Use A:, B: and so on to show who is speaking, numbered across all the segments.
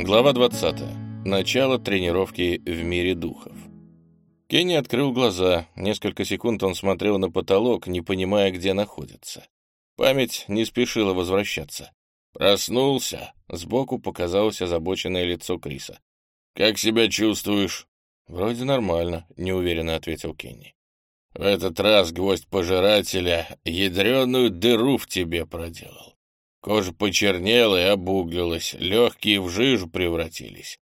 A: Глава 20. Начало тренировки в мире духов. Кенни открыл глаза. Несколько секунд он смотрел на потолок, не понимая, где находится. Память не спешила возвращаться. «Проснулся!» — сбоку показалось озабоченное лицо Криса. «Как себя чувствуешь?» «Вроде нормально», — неуверенно ответил Кенни. «В этот раз гвоздь пожирателя ядреную дыру в тебе проделал. Кожа почернела и обуглилась, легкие в жижу превратились.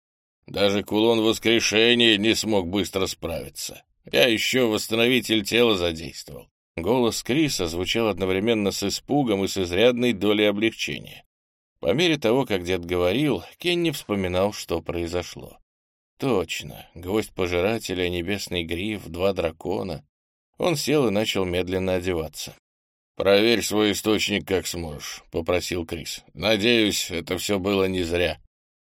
A: Даже кулон воскрешения не смог быстро справиться. Я еще восстановитель тела задействовал. Голос Криса звучал одновременно с испугом и с изрядной долей облегчения. По мере того, как дед говорил, Кенни вспоминал, что произошло. Точно, гвоздь пожирателя, небесный гриф, два дракона. Он сел и начал медленно одеваться. «Проверь свой источник как сможешь», — попросил Крис. «Надеюсь, это все было не зря».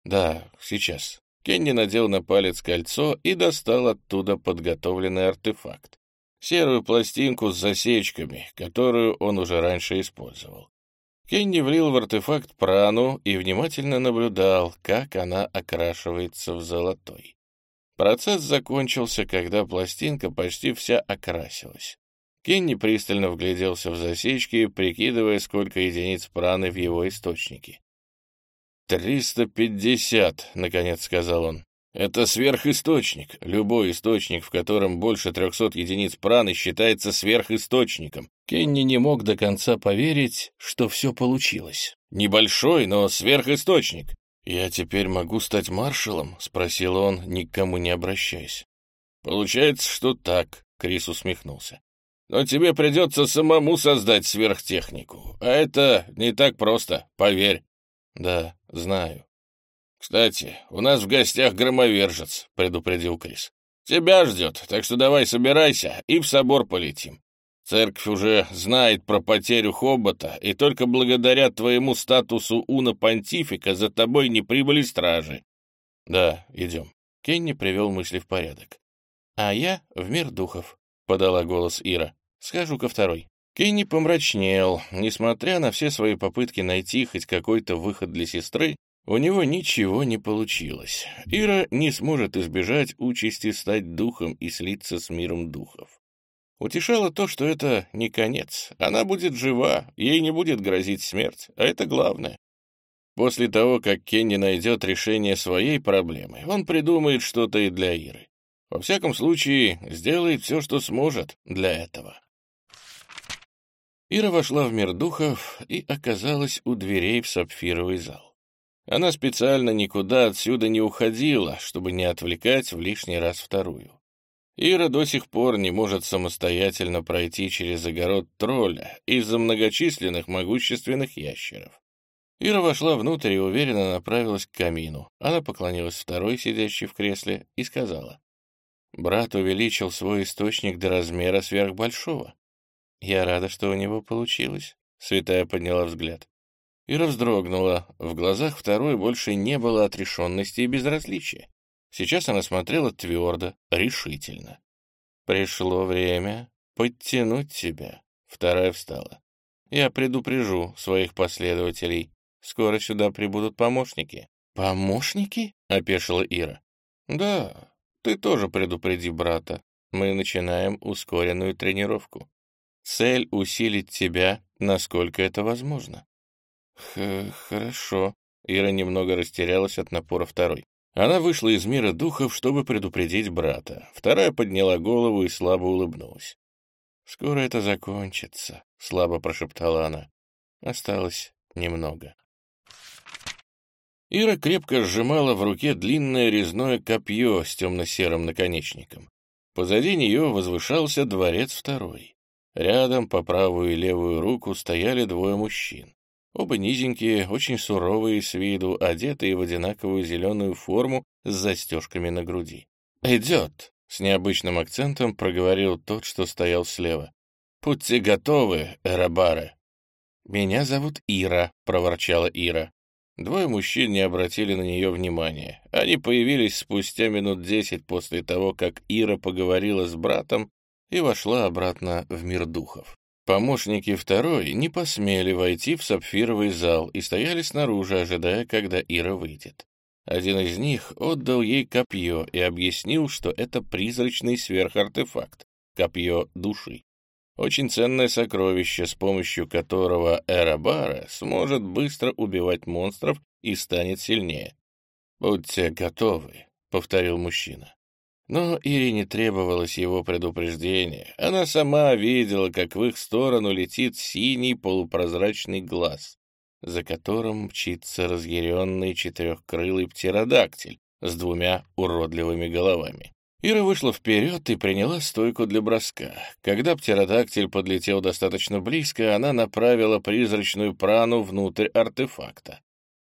A: «Да, сейчас». Кенни надел на палец кольцо и достал оттуда подготовленный артефакт. Серую пластинку с засечками, которую он уже раньше использовал. Кенни влил в артефакт прану и внимательно наблюдал, как она окрашивается в золотой. Процесс закончился, когда пластинка почти вся окрасилась. Кенни пристально вгляделся в засечки, прикидывая, сколько единиц праны в его источнике. «Триста пятьдесят», — наконец сказал он. «Это сверхисточник. Любой источник, в котором больше трехсот единиц праны, считается сверхисточником». Кенни не мог до конца поверить, что все получилось. Небольшой, но сверхисточник. «Я теперь могу стать маршалом?» — спросил он, никому не обращаясь. «Получается, что так», — Крис усмехнулся. Но тебе придется самому создать сверхтехнику. А это не так просто, поверь. Да, знаю. Кстати, у нас в гостях громовержец, предупредил Крис. Тебя ждет, так что давай собирайся и в собор полетим. Церковь уже знает про потерю Хобота, и только благодаря твоему статусу уна-понтифика за тобой не прибыли стражи. Да, идем. Кенни привел мысли в порядок. А я в мир духов, — подала голос Ира. Схожу ко второй. Кенни помрачнел. Несмотря на все свои попытки найти хоть какой-то выход для сестры, у него ничего не получилось. Ира не сможет избежать участи стать духом и слиться с миром духов. Утешало то, что это не конец. Она будет жива, ей не будет грозить смерть, а это главное. После того, как Кенни найдет решение своей проблемы, он придумает что-то и для Иры. Во всяком случае, сделает все, что сможет для этого. Ира вошла в мир духов и оказалась у дверей в сапфировый зал. Она специально никуда отсюда не уходила, чтобы не отвлекать в лишний раз вторую. Ира до сих пор не может самостоятельно пройти через огород тролля из-за многочисленных могущественных ящеров. Ира вошла внутрь и уверенно направилась к камину. Она поклонилась второй, сидящей в кресле, и сказала. «Брат увеличил свой источник до размера сверхбольшого. «Я рада, что у него получилось», — святая подняла взгляд. Ира вздрогнула. В глазах второй больше не было отрешенности и безразличия. Сейчас она смотрела твердо, решительно. «Пришло время подтянуть тебя», — вторая встала. «Я предупрежу своих последователей. Скоро сюда прибудут помощники». «Помощники?» — опешила Ира. «Да, ты тоже предупреди брата. Мы начинаем ускоренную тренировку. Цель — усилить тебя, насколько это возможно. Х Хорошо. Ира немного растерялась от напора второй. Она вышла из мира духов, чтобы предупредить брата. Вторая подняла голову и слабо улыбнулась. «Скоро это закончится», — слабо прошептала она. «Осталось немного». Ира крепко сжимала в руке длинное резное копье с темно-серым наконечником. Позади нее возвышался дворец второй. Рядом по правую и левую руку стояли двое мужчин. Оба низенькие, очень суровые с виду, одетые в одинаковую зеленую форму с застежками на груди. «Идет!» — с необычным акцентом проговорил тот, что стоял слева. «Будьте готовы, Эрабары!» «Меня зовут Ира», — проворчала Ира. Двое мужчин не обратили на нее внимания. Они появились спустя минут десять после того, как Ира поговорила с братом и вошла обратно в мир духов. Помощники второй не посмели войти в сапфировый зал и стояли снаружи, ожидая, когда Ира выйдет. Один из них отдал ей копье и объяснил, что это призрачный сверхартефакт, копье души. Очень ценное сокровище, с помощью которого Эрабара сможет быстро убивать монстров и станет сильнее. «Будьте готовы», — повторил мужчина. Но Ирине требовалось его предупреждение. Она сама видела, как в их сторону летит синий полупрозрачный глаз, за которым мчится разъяренный четырехкрылый птеродактиль с двумя уродливыми головами. Ира вышла вперед и приняла стойку для броска. Когда птеродактиль подлетел достаточно близко, она направила призрачную прану внутрь артефакта.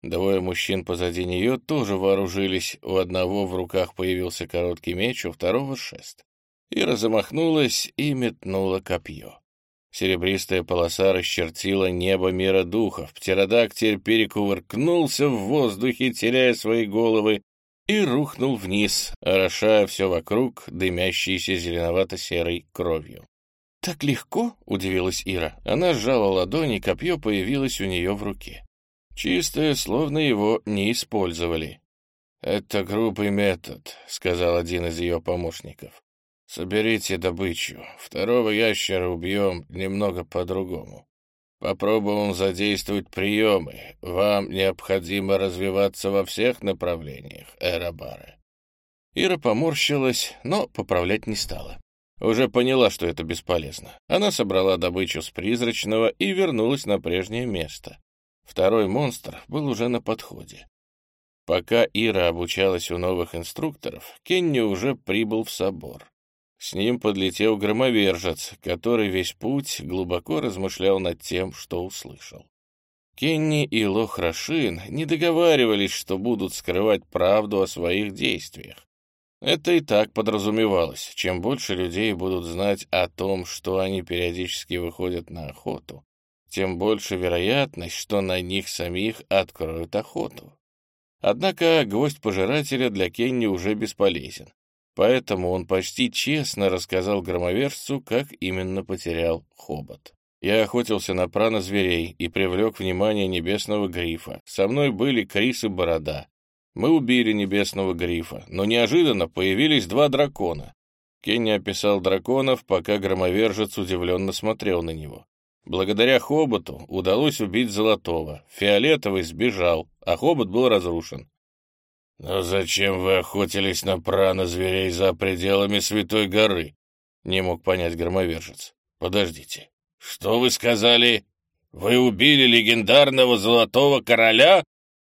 A: Двое мужчин позади нее тоже вооружились. У одного в руках появился короткий меч, у второго — шест. Ира замахнулась и метнула копье. Серебристая полоса расчертила небо мира духов. Птеродактиль перекувыркнулся в воздухе, теряя свои головы, и рухнул вниз, орошая все вокруг дымящейся зеленовато-серой кровью. «Так легко?» — удивилась Ира. Она сжала ладони, копье появилось у нее в руке. Чистое, словно его не использовали. «Это грубый метод», — сказал один из ее помощников. «Соберите добычу. Второго ящера убьем немного по-другому. Попробуем задействовать приемы. Вам необходимо развиваться во всех направлениях, Эрабара». Ира поморщилась, но поправлять не стала. Уже поняла, что это бесполезно. Она собрала добычу с призрачного и вернулась на прежнее место. Второй монстр был уже на подходе. Пока Ира обучалась у новых инструкторов, Кенни уже прибыл в собор. С ним подлетел громовержец, который весь путь глубоко размышлял над тем, что услышал. Кенни и Лох Рашин не договаривались, что будут скрывать правду о своих действиях. Это и так подразумевалось. Чем больше людей будут знать о том, что они периодически выходят на охоту, тем больше вероятность, что на них самих откроют охоту. Однако гвоздь пожирателя для Кенни уже бесполезен, поэтому он почти честно рассказал громовержцу, как именно потерял хобот. Я охотился на прана зверей и привлек внимание небесного грифа. Со мной были Крис и Борода. Мы убили небесного грифа, но неожиданно появились два дракона. Кенни описал драконов, пока громовержец удивленно смотрел на него. Благодаря хоботу удалось убить Золотого. Фиолетовый сбежал, а хобот был разрушен. «Но зачем вы охотились на прана зверей за пределами Святой горы?» — не мог понять громовержец. «Подождите, что вы сказали? Вы убили легендарного Золотого Короля?»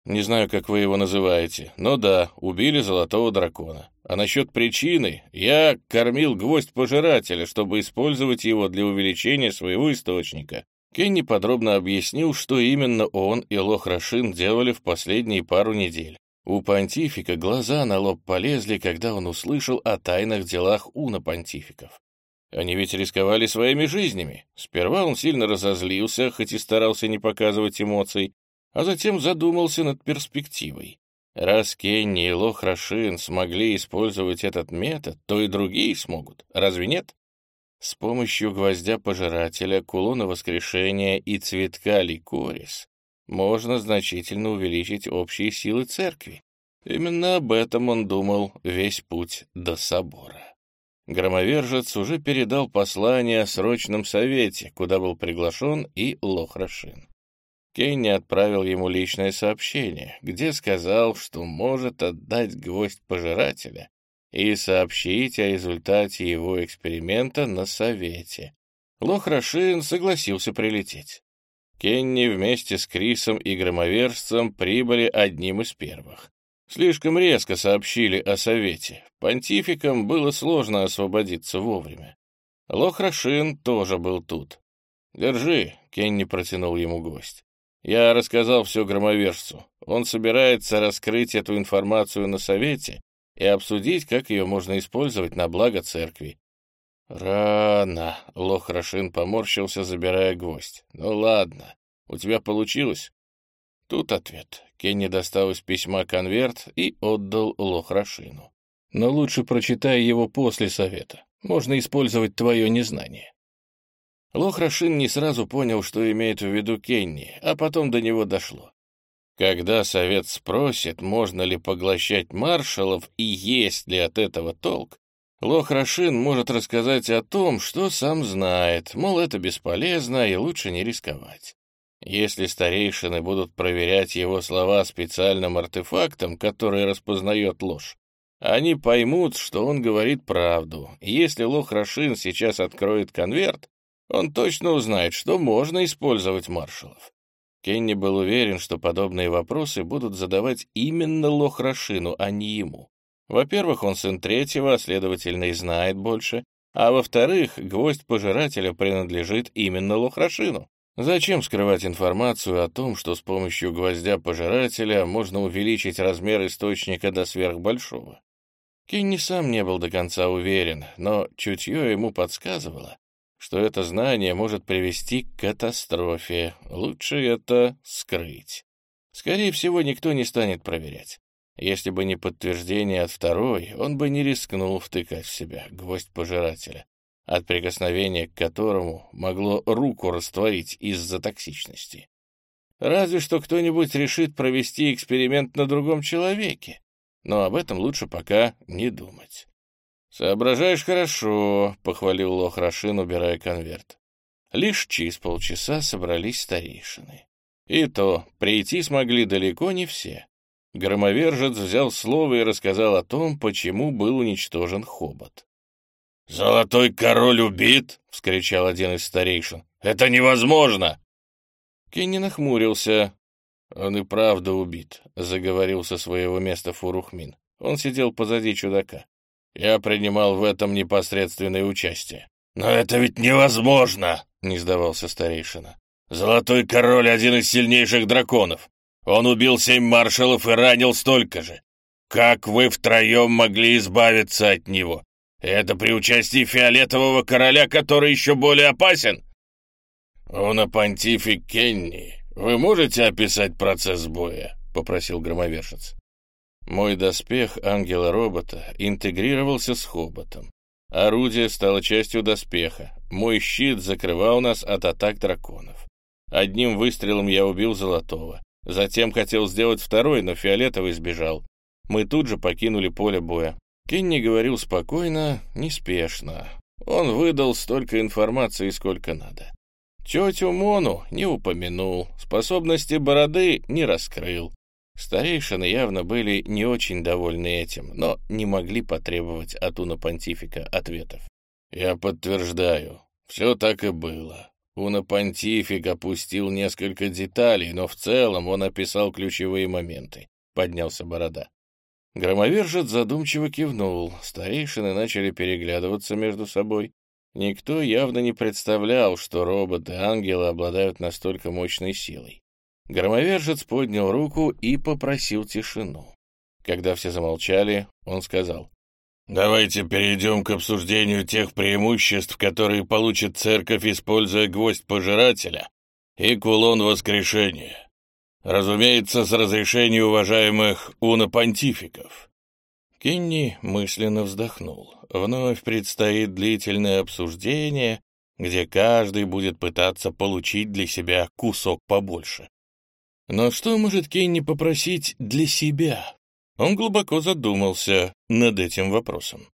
A: «Не знаю, как вы его называете, но да, убили Золотого Дракона. А насчет причины, я кормил гвоздь пожирателя, чтобы использовать его для увеличения своего источника. Кенни подробно объяснил, что именно он и Лох Рашин делали в последние пару недель. У понтифика глаза на лоб полезли, когда он услышал о тайных делах уна понтификов. Они ведь рисковали своими жизнями. Сперва он сильно разозлился, хоть и старался не показывать эмоций, а затем задумался над перспективой. Раз Кенни и Лох Рашин смогли использовать этот метод, то и другие смогут, разве нет? С помощью гвоздя-пожирателя, кулона воскрешения и цветка ликорис можно значительно увеличить общие силы церкви. Именно об этом он думал весь путь до собора. Громовержец уже передал послание о срочном совете, куда был приглашен и Лохрашин. Кенни отправил ему личное сообщение, где сказал, что может отдать гвоздь пожирателя и сообщить о результате его эксперимента на совете. Лохрашин согласился прилететь. Кенни вместе с Крисом и громовержцем прибыли одним из первых. Слишком резко сообщили о совете. Понтификам было сложно освободиться вовремя. Лохрашин тоже был тут. «Держи», — Кенни протянул ему гость. Я рассказал все громовержцу. Он собирается раскрыть эту информацию на совете и обсудить, как ее можно использовать на благо церкви. Рано. Лох Рашин поморщился, забирая гвоздь. Ну ладно, у тебя получилось? Тут ответ. Кенни достал из письма конверт и отдал Лох Рашину. Но лучше прочитай его после совета. Можно использовать твое незнание. Лох Рашин не сразу понял, что имеет в виду Кенни, а потом до него дошло. Когда совет спросит, можно ли поглощать маршалов и есть ли от этого толк, Лох Рашин может рассказать о том, что сам знает, мол, это бесполезно и лучше не рисковать. Если старейшины будут проверять его слова специальным артефактом, который распознает ложь, они поймут, что он говорит правду. если Лох Рашин сейчас откроет конверт, он точно узнает, что можно использовать маршалов. Кенни был уверен, что подобные вопросы будут задавать именно Лох Рашину, а не ему. Во-первых, он сын третьего, а следовательно и знает больше, а во-вторых, гвоздь пожирателя принадлежит именно Лохрашину. Зачем скрывать информацию о том, что с помощью гвоздя пожирателя можно увеличить размер источника до сверхбольшого? Кенни сам не был до конца уверен, но чутье ему подсказывало, что это знание может привести к катастрофе. Лучше это скрыть. Скорее всего, никто не станет проверять. Если бы не подтверждение от второй, он бы не рискнул втыкать в себя гвоздь пожирателя, от прикосновения к которому могло руку растворить из-за токсичности. Разве что кто-нибудь решит провести эксперимент на другом человеке, но об этом лучше пока не думать. «Соображаешь хорошо», — похвалил Лох Рашин, убирая конверт. Лишь через полчаса собрались старейшины. И то, прийти смогли далеко не все. Громовержец взял слово и рассказал о том, почему был уничтожен хобот. «Золотой король убит!» — вскричал один из старейшин. «Это невозможно!» Кенни нахмурился. «Он и правда убит», — заговорил со своего места Фурухмин. Он сидел позади чудака. «Я принимал в этом непосредственное участие». «Но это ведь невозможно!» — не сдавался старейшина. «Золотой король — один из сильнейших драконов. Он убил семь маршалов и ранил столько же. Как вы втроем могли избавиться от него? Это при участии фиолетового короля, который еще более опасен? Он о понтифик Кенни. Вы можете описать процесс боя? Попросил громовержец. Мой доспех ангела-робота интегрировался с хоботом. Орудие стало частью доспеха. Мой щит закрывал нас от атак драконов. Одним выстрелом я убил Золотого. Затем хотел сделать второй, но Фиолетовый сбежал. Мы тут же покинули поле боя. Кенни говорил спокойно, неспешно. Он выдал столько информации, сколько надо. Тетю Мону не упомянул, способности бороды не раскрыл. Старейшины явно были не очень довольны этим, но не могли потребовать от Уна Понтифика ответов. «Я подтверждаю, все так и было. Уна-понтифик опустил несколько деталей, но в целом он описал ключевые моменты. Поднялся борода. Громовержец задумчиво кивнул. Старейшины начали переглядываться между собой. Никто явно не представлял, что роботы-ангелы обладают настолько мощной силой. Громовержец поднял руку и попросил тишину. Когда все замолчали, он сказал, Давайте перейдем к обсуждению тех преимуществ, которые получит церковь, используя гвоздь пожирателя и кулон воскрешения. Разумеется, с разрешения уважаемых унопонтификов. Кенни мысленно вздохнул. Вновь предстоит длительное обсуждение, где каждый будет пытаться получить для себя кусок побольше. Но что может Кенни попросить для себя? Он глубоко задумался над этим вопросом.